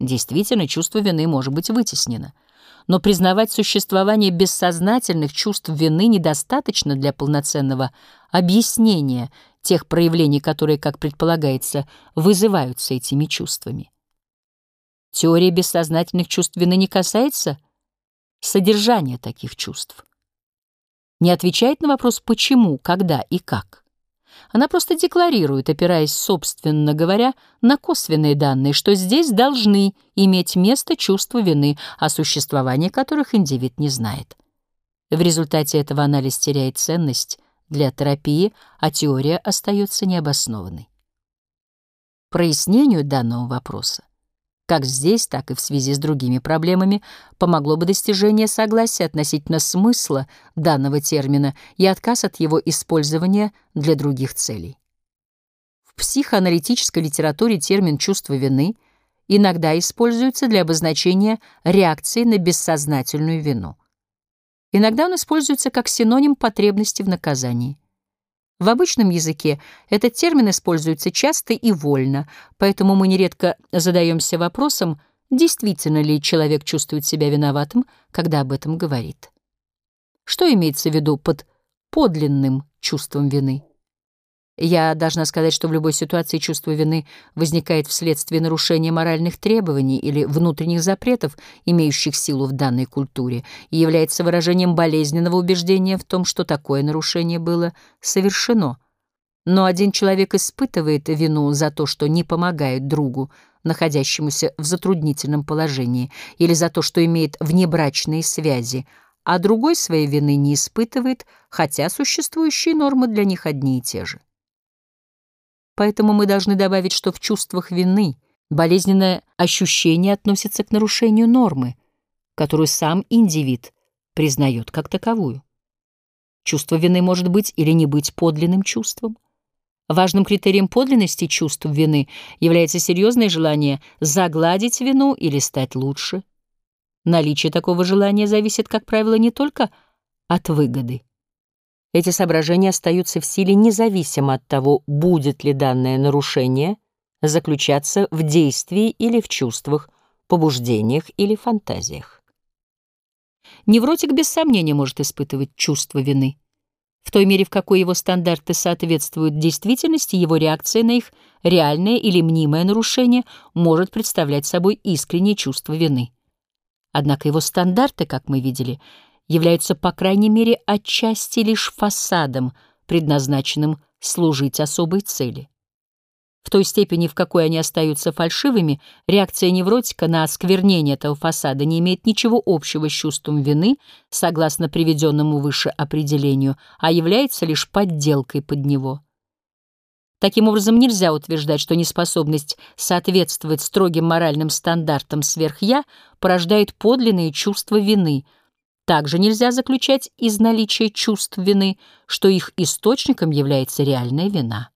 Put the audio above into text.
Действительно, чувство вины может быть вытеснено. Но признавать существование бессознательных чувств вины недостаточно для полноценного объяснения тех проявлений, которые, как предполагается, вызываются этими чувствами. Теория бессознательных чувств вины не касается содержания таких чувств. Не отвечает на вопрос «почему», «когда» и «как». Она просто декларирует, опираясь, собственно говоря, на косвенные данные, что здесь должны иметь место чувства вины, о существовании которых индивид не знает. В результате этого анализ теряет ценность для терапии, а теория остается необоснованной. Прояснению данного вопроса как здесь, так и в связи с другими проблемами, помогло бы достижение согласия относительно смысла данного термина и отказ от его использования для других целей. В психоаналитической литературе термин «чувство вины» иногда используется для обозначения реакции на бессознательную вину. Иногда он используется как синоним потребности в наказании. В обычном языке этот термин используется часто и вольно, поэтому мы нередко задаемся вопросом, действительно ли человек чувствует себя виноватым, когда об этом говорит. Что имеется в виду под подлинным чувством вины? Я должна сказать, что в любой ситуации чувство вины возникает вследствие нарушения моральных требований или внутренних запретов, имеющих силу в данной культуре, и является выражением болезненного убеждения в том, что такое нарушение было совершено. Но один человек испытывает вину за то, что не помогает другу, находящемуся в затруднительном положении, или за то, что имеет внебрачные связи, а другой своей вины не испытывает, хотя существующие нормы для них одни и те же. Поэтому мы должны добавить, что в чувствах вины болезненное ощущение относится к нарушению нормы, которую сам индивид признает как таковую. Чувство вины может быть или не быть подлинным чувством. Важным критерием подлинности чувств вины является серьезное желание загладить вину или стать лучше. Наличие такого желания зависит, как правило, не только от выгоды, эти соображения остаются в силе независимо от того, будет ли данное нарушение заключаться в действии или в чувствах, побуждениях или фантазиях. Невротик без сомнения может испытывать чувство вины. В той мере, в какой его стандарты соответствуют действительности, его реакция на их реальное или мнимое нарушение может представлять собой искреннее чувство вины. Однако его стандарты, как мы видели, являются, по крайней мере, отчасти лишь фасадом, предназначенным служить особой цели. В той степени, в какой они остаются фальшивыми, реакция невротика на осквернение этого фасада не имеет ничего общего с чувством вины, согласно приведенному выше определению, а является лишь подделкой под него. Таким образом, нельзя утверждать, что неспособность соответствовать строгим моральным стандартам сверх-я порождает подлинные чувства вины — также нельзя заключать из наличия чувств вины, что их источником является реальная вина.